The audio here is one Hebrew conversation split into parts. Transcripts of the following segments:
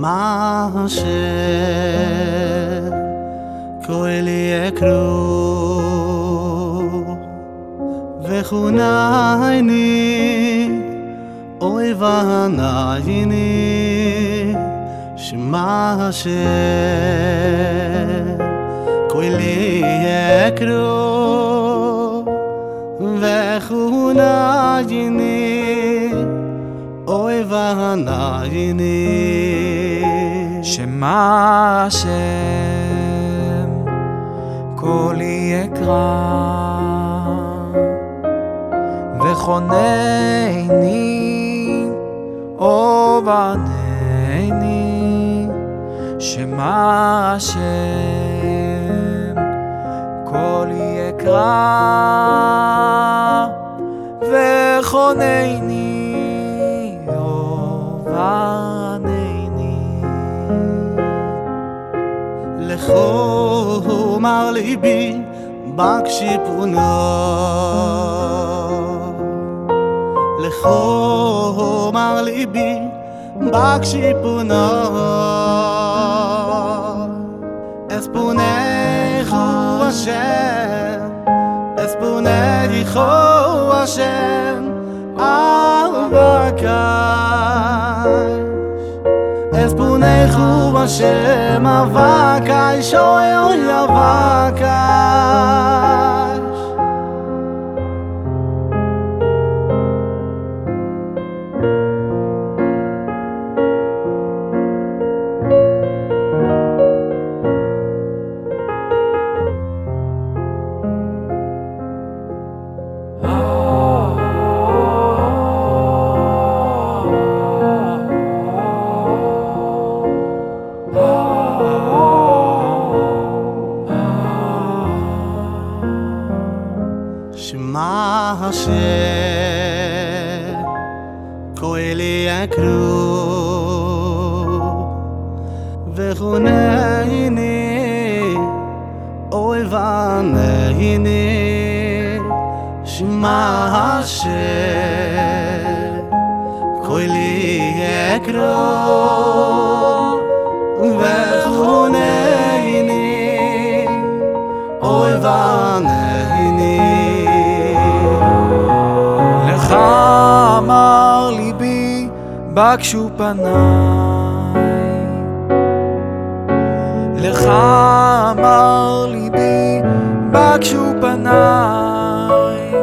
שמע השם קורא לי אקרו וחונני אוי וענייני שמע השם קורא לי אקרו וחונני אוי וענייני שמע השם קולי אקרא וחונני ובענני שמע השם קולי אקרא וחונני לכו, אמר ליבי, בקשי פונו. לכו, אמר ליבי, בקשי פונו. אס פונךו השם, אס פונךו השם, אל בקר. Moshe Mavakai Shoe Olavakai shoy oy avakai שמע השם קולי אקרו וחונני אוי וענני שמע השם קולי בקשו פניי. לך אמר ליבי בקשו פניי.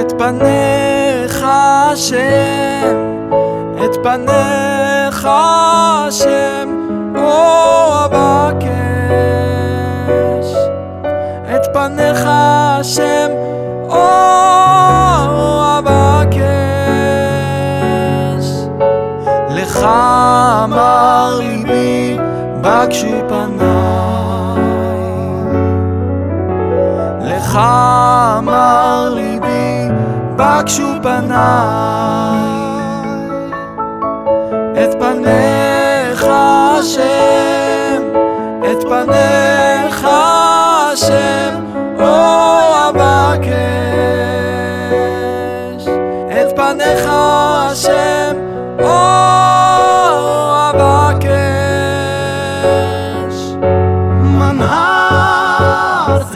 את פניך השם את פניך השם או אבקש. את פניך השם או אמר ליבי בקשו פניי. לך אמר ליבי בקשו פניי. את פניך השם את פניך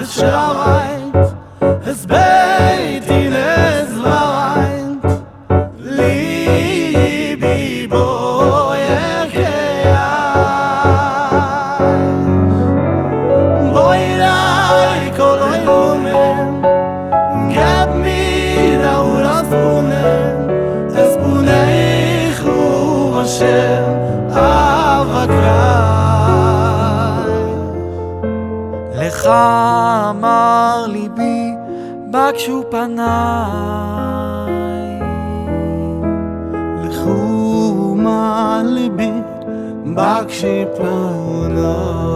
es schreit Es beit in es weint Libi bo echeach לך אמר ליבי בקשו פניי. לכו מה ליבי בקשי פונו